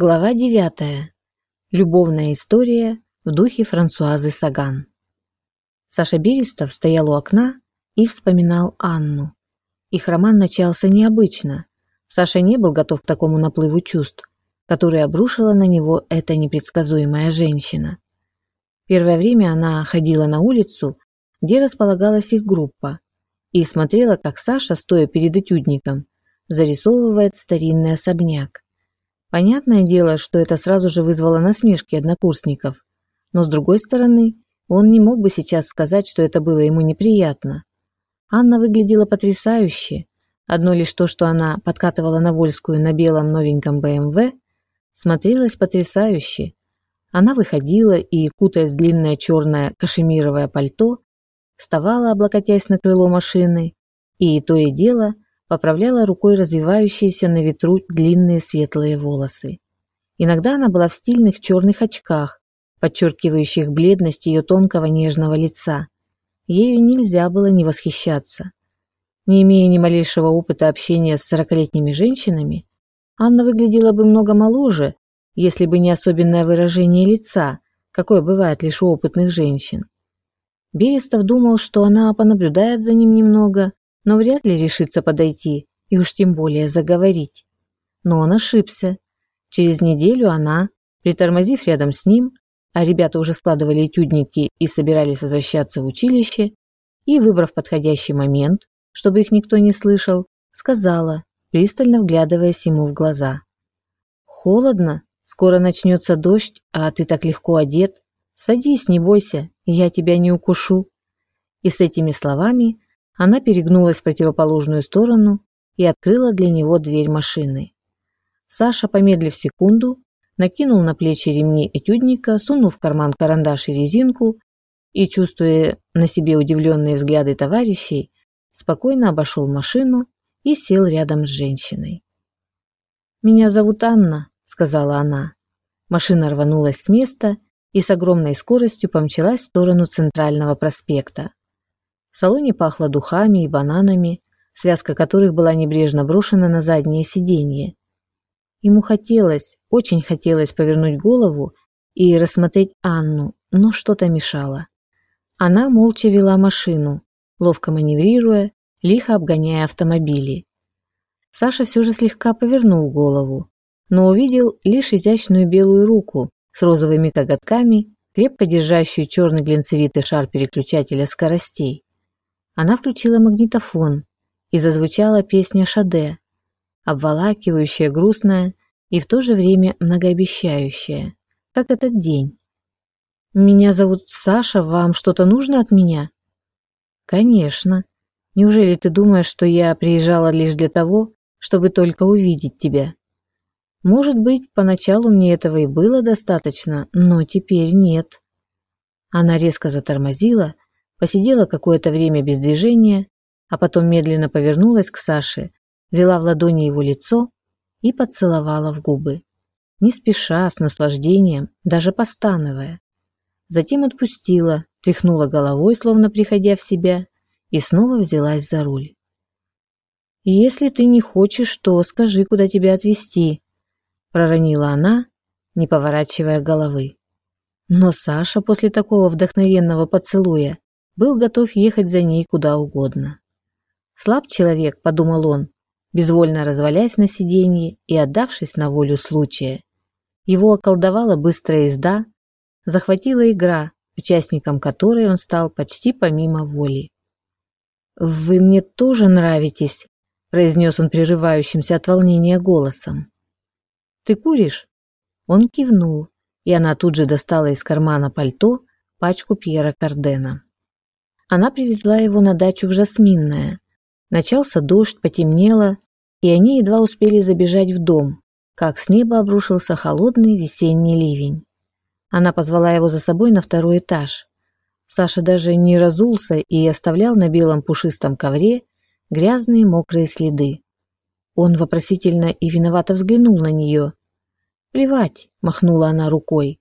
Глава 9. Любовная история в духе Франсуазы Саган. Саша Берестов стоял у окна и вспоминал Анну. Их роман начался необычно. Саша не был готов к такому наплыву чувств, который обрушила на него эта непредсказуемая женщина. Первое время она ходила на улицу, где располагалась их группа, и смотрела, как Саша, стоя перед этюдником, зарисовывает старинный особняк. Понятное дело, что это сразу же вызвало насмешки однокурсников. Но с другой стороны, он не мог бы сейчас сказать, что это было ему неприятно. Анна выглядела потрясающе. Одно лишь то, что она подкатывала на Вольскую на белом новеньком БМВ, смотрелось потрясающе. Она выходила и, кутаясь в длинное черное кашемировое пальто, вставала, облокотясь на крыло машины, и то и дело – поправляла рукой развивающиеся на ветру длинные светлые волосы. Иногда она была в стильных черных очках, подчеркивающих бледность ее тонкого нежного лица. Ею нельзя было не восхищаться. Не имея ни малейшего опыта общения с сорокалетними женщинами, Анна выглядела бы много моложе, если бы не особенное выражение лица, какое бывает лишь у опытных женщин. Берестов думал, что она понаблюдает за ним немного но вряд ли решится подойти и уж тем более заговорить. Но он ошибся. Через неделю она, притормозив рядом с ним, а ребята уже складывали этюдники и собирались возвращаться в училище, и, выбрав подходящий момент, чтобы их никто не слышал, сказала, пристально вглядываясь ему в глаза. «Холодно, скоро начнется дождь, а ты так легко одет. Садись, не бойся, я тебя не укушу». И с этими словами она перегнулась в противоположную сторону и открыла для него дверь машины. Саша, помедлив секунду, накинул на плечи ремни этюдника, сунул в карман карандаш и резинку и, чувствуя на себе удивленные взгляды товарищей, спокойно обошел машину и сел рядом с женщиной. «Меня зовут Анна», — сказала она. Машина рванулась с места и с огромной скоростью помчалась в сторону центрального проспекта. Салоне пахло духами и бананами, связка которых была небрежно брошена на заднее сиденье. Ему хотелось, очень хотелось повернуть голову и рассмотреть Анну, но что-то мешало. Она молча вела машину, ловко маневрируя, лихо обгоняя автомобили. Саша все же слегка повернул голову, но увидел лишь изящную белую руку с розовыми коготками, крепко держащую черный глинцевитый шар переключателя скоростей. Она включила магнитофон, и зазвучала песня Шаде, обволакивающая, грустная и в то же время многообещающая, как этот день. «Меня зовут Саша, вам что-то нужно от меня?» «Конечно. Неужели ты думаешь, что я приезжала лишь для того, чтобы только увидеть тебя?» «Может быть, поначалу мне этого и было достаточно, но теперь нет». Она резко затормозила, посидела какое-то время без движения, а потом медленно повернулась к Саше, взяла в ладони его лицо и поцеловала в губы. Не спеша, с наслаждением, даже постановая. Затем отпустила, тряхнула головой, словно приходя в себя, и снова взялась за руль. «Если ты не хочешь, то скажи, куда тебя отвезти», — проронила она, не поворачивая головы. Но Саша после такого вдохновенного поцелуя был готов ехать за ней куда угодно. Слаб человек, подумал он, безвольно развалясь на сиденье и отдавшись на волю случая. Его околдовала быстрая езда, захватила игра, участником которой он стал почти помимо воли. «Вы мне тоже нравитесь», – произнес он прерывающимся от волнения голосом. «Ты куришь?» Он кивнул, и она тут же достала из кармана пальто пачку Пьера Кардена. Она привезла его на дачу в Жасминное. Начался дождь, потемнело, и они едва успели забежать в дом, как с неба обрушился холодный весенний ливень. Она позвала его за собой на второй этаж. Саша даже не разулся и оставлял на белом пушистом ковре грязные мокрые следы. Он вопросительно и виновато взглянул на нее. «Плевать», — махнула она рукой.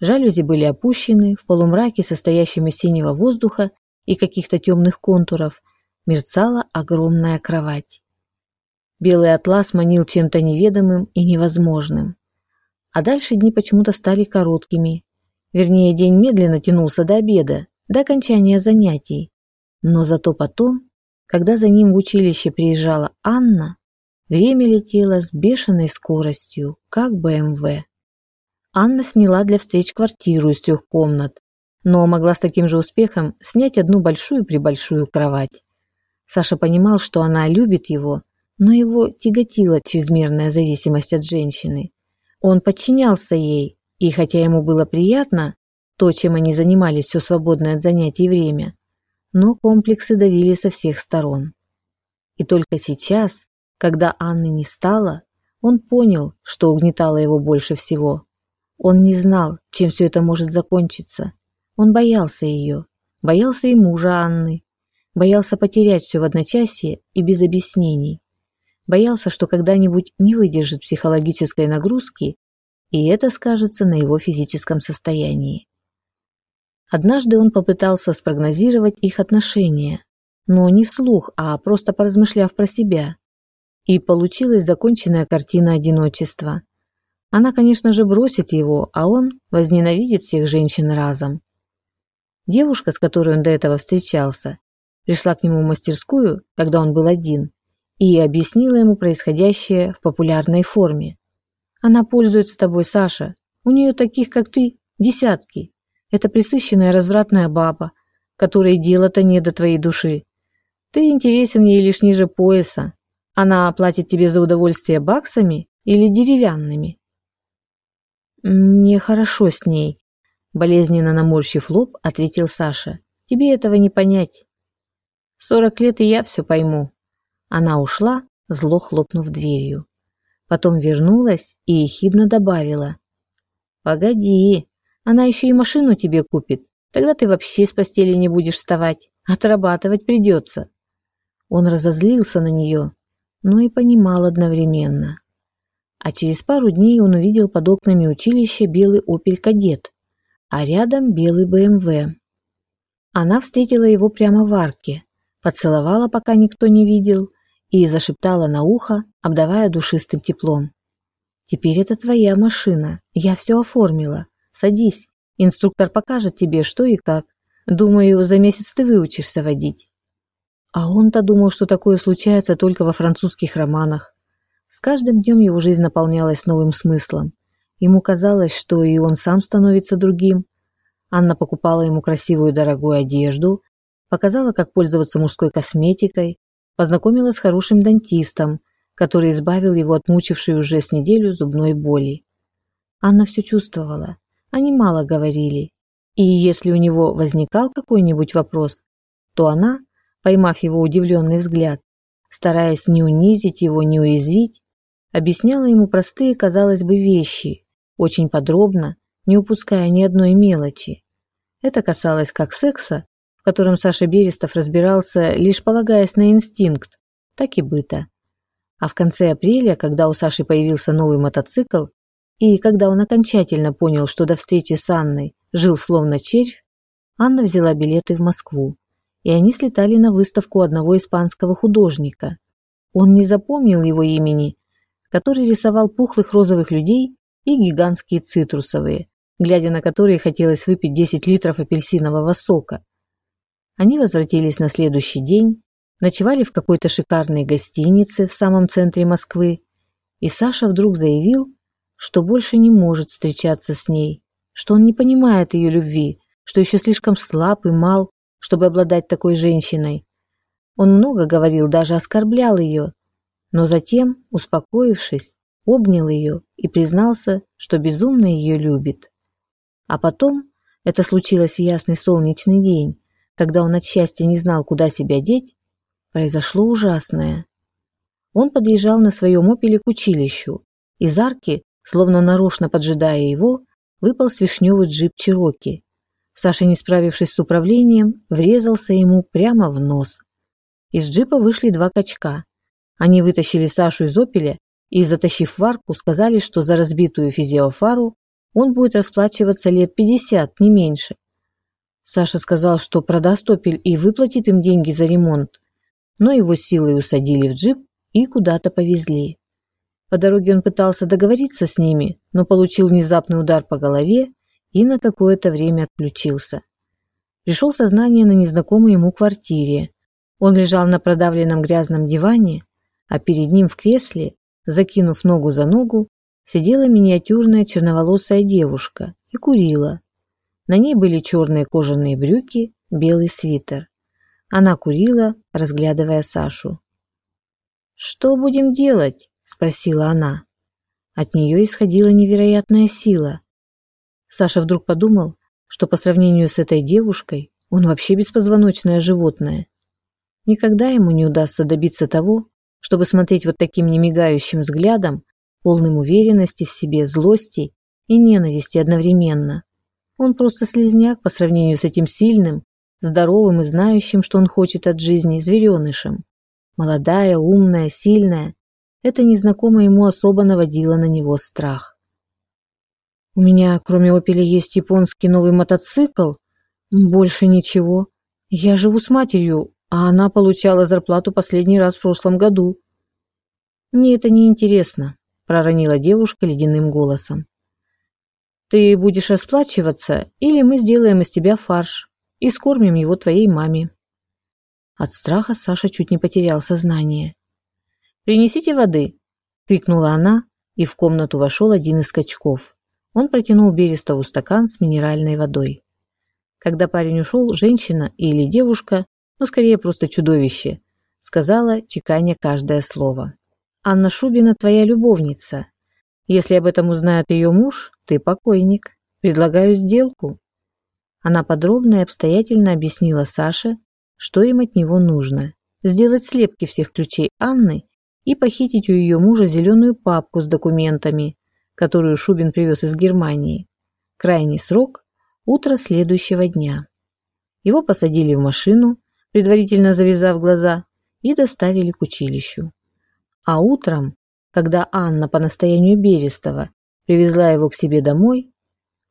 Жалюзи были опущены, в полумраке, состоящем из синего воздуха, и каких-то темных контуров мерцала огромная кровать. Белый атлас манил чем-то неведомым и невозможным. А дальше дни почему-то стали короткими. Вернее, день медленно тянулся до обеда, до окончания занятий. Но зато потом, когда за ним в училище приезжала Анна, время летело с бешеной скоростью, как БМВ. Анна сняла для встреч квартиру из трех комнат, но могла с таким же успехом снять одну большую-пребольшую кровать. Саша понимал, что она любит его, но его тяготила чрезмерная зависимость от женщины. Он подчинялся ей, и хотя ему было приятно то, чем они занимались все свободное от занятий время, но комплексы давили со всех сторон. И только сейчас, когда Анны не стало, он понял, что угнетало его больше всего. Он не знал, чем все это может закончиться. Он боялся ее, боялся и мужа Анны, боялся потерять все в одночасье и без объяснений. Боялся, что когда-нибудь не выдержит психологической нагрузки, и это скажется на его физическом состоянии. Однажды он попытался спрогнозировать их отношения, но не вслух, а просто поразмышляв про себя. И получилась законченная картина одиночества. Она, конечно же, бросит его, а он возненавидит всех женщин разом. Девушка, с которой он до этого встречался, пришла к нему в мастерскую, когда он был один, и объяснила ему происходящее в популярной форме. Она пользуется тобой, Саша. У нее таких, как ты, десятки. Это присыщенная развратная баба, которой дело-то не до твоей души. Ты интересен ей лишь ниже пояса. Она платит тебе за удовольствие баксами или деревянными? Мне хорошо с ней, болезненно наморщив лоб, ответил Саша. Тебе этого не понять. Сорок лет и я все пойму. Она ушла, зло хлопнув дверью. Потом вернулась и ехидно добавила. «Погоди, она еще и машину тебе купит. Тогда ты вообще с постели не будешь вставать. Отрабатывать придется». Он разозлился на нее, но и понимал одновременно. А через пару дней он увидел под окнами училища белый «Опель Кадет», а рядом белый БМВ. Она встретила его прямо в арке, поцеловала, пока никто не видел, и зашептала на ухо, обдавая душистым теплом. «Теперь это твоя машина. Я все оформила. Садись. Инструктор покажет тебе, что и как. Думаю, за месяц ты выучишься водить». А он-то думал, что такое случается только во французских романах. С каждым днем его жизнь наполнялась новым смыслом. Ему казалось, что и он сам становится другим. Анна покупала ему красивую дорогую одежду, показала, как пользоваться мужской косметикой, познакомила с хорошим дантистом, который избавил его от мучившей уже с неделю зубной боли. Анна все чувствовала, они мало говорили, и если у него возникал какой-нибудь вопрос, то она, поймав его удивленный взгляд, стараясь не унизить его, не уязвить, объясняла ему простые, казалось бы, вещи, очень подробно, не упуская ни одной мелочи. Это касалось как секса, в котором Саша Берестов разбирался, лишь полагаясь на инстинкт, так и быта. А в конце апреля, когда у Саши появился новый мотоцикл, и когда он окончательно понял, что до встречи с Анной жил словно червь, Анна взяла билеты в Москву, и они слетали на выставку одного испанского художника. Он не запомнил его имени, который рисовал пухлых розовых людей и гигантские цитрусовые, глядя на которые хотелось выпить 10 литров апельсинового сока. Они возвратились на следующий день, ночевали в какой-то шикарной гостинице в самом центре Москвы, и Саша вдруг заявил, что больше не может встречаться с ней, что он не понимает ее любви, что еще слишком слаб и мал, чтобы обладать такой женщиной. Он много говорил, даже оскорблял ее, но затем, успокоившись, обнял ее и признался, что безумно ее любит. А потом, это случилось в ясный солнечный день, когда он от счастья не знал, куда себя деть, произошло ужасное. Он подъезжал на своем опеле к училищу. Из арки, словно нарочно поджидая его, выпал свишневый джип Чироки. Саша, не справившись с управлением, врезался ему прямо в нос. Из джипа вышли два качка. Они вытащили Сашу из опеля и, затащив в арку, сказали, что за разбитую физиофару он будет расплачиваться лет пятьдесят, не меньше. Саша сказал, что продаст «Опель» и выплатит им деньги за ремонт, но его силой усадили в джип и куда-то повезли. По дороге он пытался договориться с ними, но получил внезапный удар по голове и на какое-то время отключился. Пришел сознание на незнакомой ему квартире. Он лежал на продавленном грязном диване, а перед ним в кресле, закинув ногу за ногу, сидела миниатюрная черноволосая девушка и курила. На ней были черные кожаные брюки, белый свитер. Она курила, разглядывая Сашу. «Что будем делать?» – спросила она. От нее исходила невероятная сила. Саша вдруг подумал, что по сравнению с этой девушкой он вообще беспозвоночное животное. Никогда ему не удастся добиться того, чтобы смотреть вот таким немигающим взглядом, полным уверенности в себе, злости и ненависти одновременно. Он просто слезняк по сравнению с этим сильным, здоровым и знающим, что он хочет от жизни, зверенышем. Молодая, умная, сильная. Это незнакомое ему особо наводило на него страх. У меня, кроме «Опеля», есть японский новый мотоцикл. Больше ничего. Я живу с матерью, а она получала зарплату последний раз в прошлом году. Мне это не интересно, проронила девушка ледяным голосом. Ты будешь расплачиваться, или мы сделаем из тебя фарш и скормим его твоей маме. От страха Саша чуть не потерял сознание. «Принесите воды!» – крикнула она, и в комнату вошел один из качков. Он протянул Берестову стакан с минеральной водой. Когда парень ушел, женщина или девушка, ну скорее просто чудовище, сказала, чеканя каждое слово. «Анна Шубина твоя любовница. Если об этом узнает ее муж, ты покойник. Предлагаю сделку». Она подробно и обстоятельно объяснила Саше, что им от него нужно. Сделать слепки всех ключей Анны и похитить у ее мужа зеленую папку с документами, которую Шубин привез из Германии. Крайний срок – утро следующего дня. Его посадили в машину, предварительно завязав глаза, и доставили к училищу. А утром, когда Анна по настоянию Берестова привезла его к себе домой,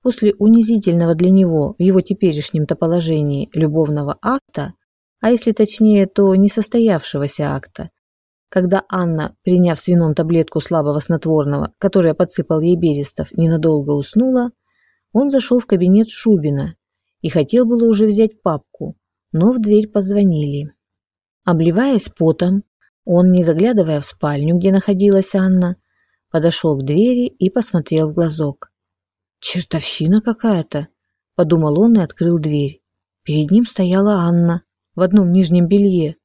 После унизительного для него в его теперешнем-то положении любовного акта, а если точнее, то несостоявшегося акта, когда Анна, приняв с вином таблетку слабого снотворного, которое подсыпал ей Берестов, ненадолго уснула, он зашел в кабинет Шубина и хотел было уже взять папку, но в дверь позвонили. Обливаясь потом, он, не заглядывая в спальню, где находилась Анна, подошел к двери и посмотрел в глазок. «Чертовщина какая-то», – подумал он и открыл дверь. Перед ним стояла Анна в одном нижнем белье.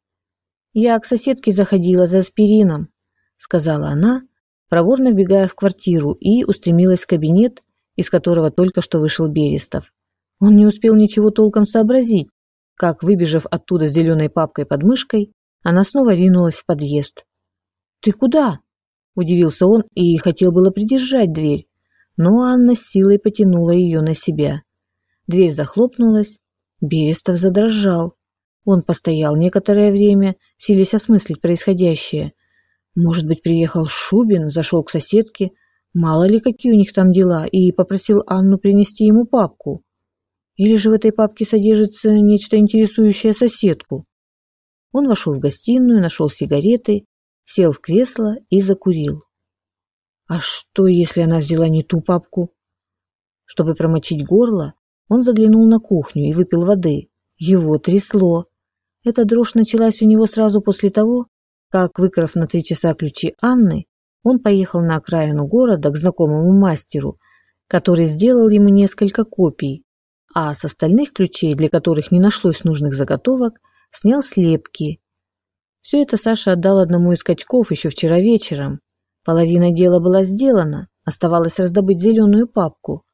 «Я к соседке заходила за аспирином», – сказала она, проворно вбегая в квартиру и устремилась в кабинет, из которого только что вышел Берестов. Он не успел ничего толком сообразить, как, выбежав оттуда с зеленой папкой под мышкой, она снова ринулась в подъезд. «Ты куда?» – удивился он и хотел было придержать дверь, но Анна силой потянула ее на себя. Дверь захлопнулась, Берестов задрожал. Он постоял некоторое время, силясь осмыслить происходящее. Может быть, приехал Шубин, зашел к соседке, мало ли какие у них там дела, и попросил Анну принести ему папку. Или же в этой папке содержится нечто интересующее соседку. Он вошел в гостиную, нашел сигареты, сел в кресло и закурил. А что, если она взяла не ту папку? Чтобы промочить горло, он заглянул на кухню и выпил воды. Его трясло. Эта дрожь началась у него сразу после того, как, выкрав на три часа ключи Анны, он поехал на окраину города к знакомому мастеру, который сделал ему несколько копий, а с остальных ключей, для которых не нашлось нужных заготовок, снял слепки. Все это Саша отдал одному из качков еще вчера вечером, Половина дела была сделана, оставалось раздобыть зеленую папку.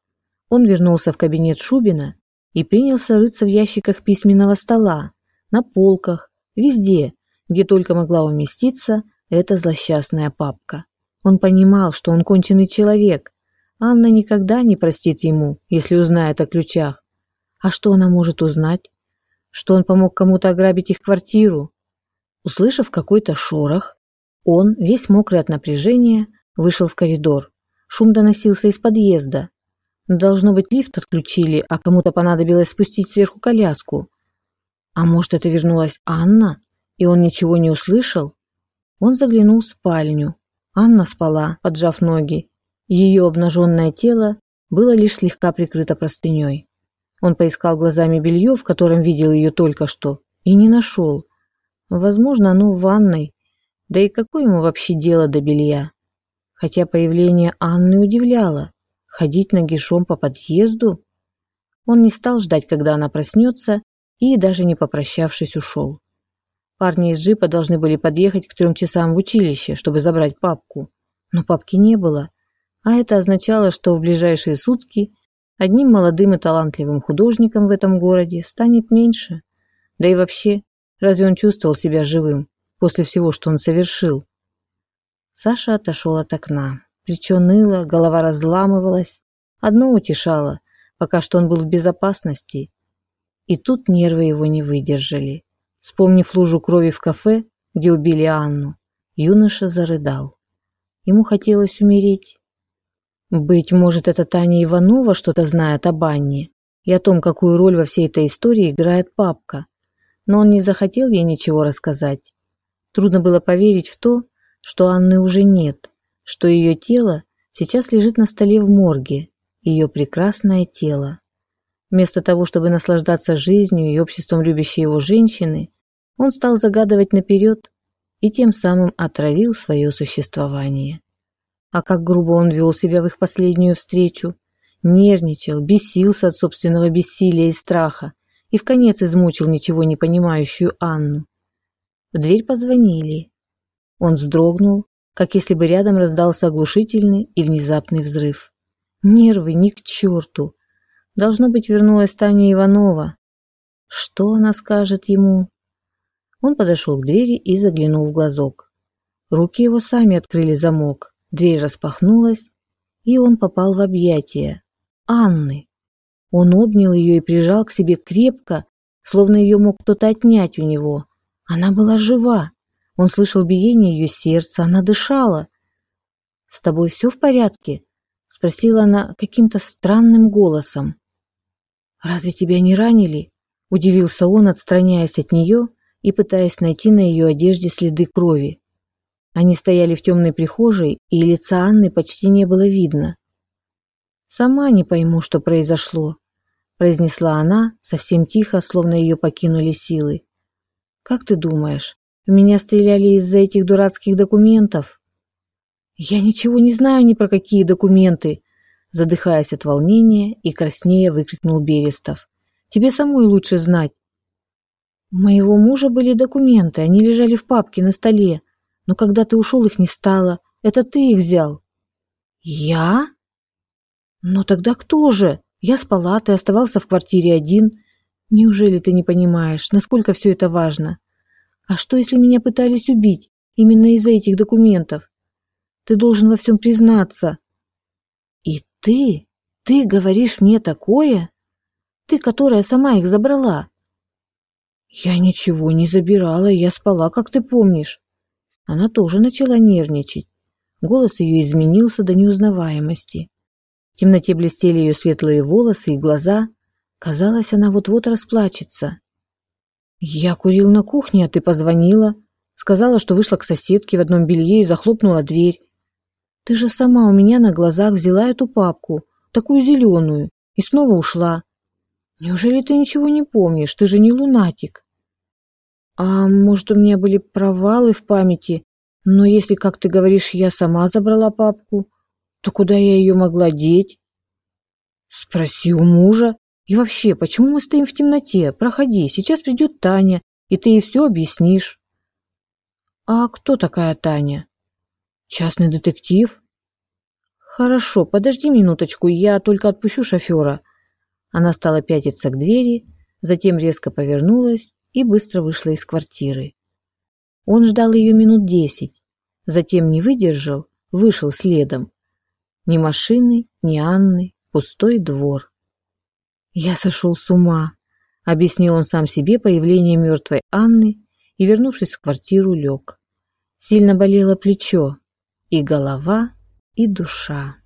Он вернулся в кабинет Шубина и принялся рыться в ящиках письменного стола, на полках, везде, где только могла уместиться эта злосчастная папка. Он понимал, что он конченый человек. Анна никогда не простит ему, если узнает о ключах. А что она может узнать? Что он помог кому-то ограбить их квартиру? Услышав какой-то шорох, он, весь мокрый от напряжения, вышел в коридор. Шум доносился из подъезда. Должно быть, лифт отключили, а кому-то понадобилось спустить сверху коляску. А может, это вернулась Анна, и он ничего не услышал? Он заглянул в спальню. Анна спала, поджав ноги. Ее обнаженное тело было лишь слегка прикрыто простыней. Он поискал глазами белье, в котором видел ее только что, и не нашел. Возможно, оно в ванной. Да и какое ему вообще дело до белья? Хотя появление Анны удивляло. Ходить нагишом по подъезду? Он не стал ждать, когда она проснется, и, даже не попрощавшись, ушел. Парни из джипа должны были подъехать к трем часам в училище, чтобы забрать папку. Но папки не было, а это означало, что в ближайшие сутки одним молодым и талантливым художником в этом городе станет меньше. Да и вообще, разве он чувствовал себя живым после всего, что он совершил? Саша отошел от окна. Плечо ныло, голова разламывалась. Одно утешало, пока что он был в безопасности. И тут нервы его не выдержали. Вспомнив лужу крови в кафе, где убили Анну, юноша зарыдал. Ему хотелось умереть. Быть может, это Таня Иванова что-то знает об Анне и о том, какую роль во всей этой истории играет папка. Но он не захотел ей ничего рассказать. Трудно было поверить в то, что Анны уже нет, что ее тело сейчас лежит на столе в морге, ее прекрасное тело. Вместо того, чтобы наслаждаться жизнью и обществом любящей его женщины, он стал загадывать наперед и тем самым отравил свое существование. А как грубо он вел себя в их последнюю встречу. Нервничал, бесился от собственного бессилия и страха и в конец измучил ничего не понимающую Анну. В дверь позвонили. Он вздрогнул, как если бы рядом раздался оглушительный и внезапный взрыв. Нервы ни к черту. Должно быть, вернулась Таня Иванова. Что она скажет ему? Он подошел к двери и заглянул в глазок. Руки его сами открыли замок. Дверь распахнулась, и он попал в объятия Анны. Он обнял ее и прижал к себе крепко, словно ее мог кто-то отнять у него. Она была жива. Он слышал биение ее сердца, она дышала. «С тобой все в порядке?» — спросила она каким-то странным голосом. «Разве тебя не ранили?» — удивился он, отстраняясь от нее и пытаясь найти на ее одежде следы крови. Они стояли в темной прихожей, и лица Анны почти не было видно. «Сама не пойму, что произошло», – произнесла она, совсем тихо, словно ее покинули силы. «Как ты думаешь, в меня стреляли из-за этих дурацких документов?» «Я ничего не знаю ни про какие документы», – задыхаясь от волнения и краснея, выкрикнул Берестов. «Тебе самой лучше знать». «У моего мужа были документы, они лежали в папке на столе», но когда ты ушел, их не стало. Это ты их взял. Я? Но тогда кто же? Я спала, ты оставался в квартире один. Неужели ты не понимаешь, насколько все это важно? А что, если меня пытались убить именно из-за этих документов? Ты должен во всем признаться. И ты? Ты говоришь мне такое? Ты, которая сама их забрала. Я ничего не забирала, я спала, как ты помнишь. Она тоже начала нервничать. Голос ее изменился до неузнаваемости. В темноте блестели ее светлые волосы и глаза. Казалось, она вот-вот расплачется. «Я курил на кухне, а ты позвонила. Сказала, что вышла к соседке в одном белье и захлопнула дверь. Ты же сама у меня на глазах взяла эту папку, такую зеленую, и снова ушла. Неужели ты ничего не помнишь? Ты же не лунатик». А может, у меня были провалы в памяти, но если, как ты говоришь, я сама забрала папку, то куда я ее могла деть? Спроси у мужа. И вообще, почему мы стоим в темноте? Проходи, сейчас придет Таня, и ты ей все объяснишь. А кто такая Таня? Частный детектив? Хорошо, подожди минуточку, я только отпущу шофера. Она стала пятиться к двери, затем резко повернулась и быстро вышла из квартиры. Он ждал ее минут десять, затем не выдержал, вышел следом. Ни машины, ни Анны, пустой двор. «Я сошел с ума», — объяснил он сам себе появление мертвой Анны и, вернувшись в квартиру, лег. Сильно болело плечо, и голова, и душа.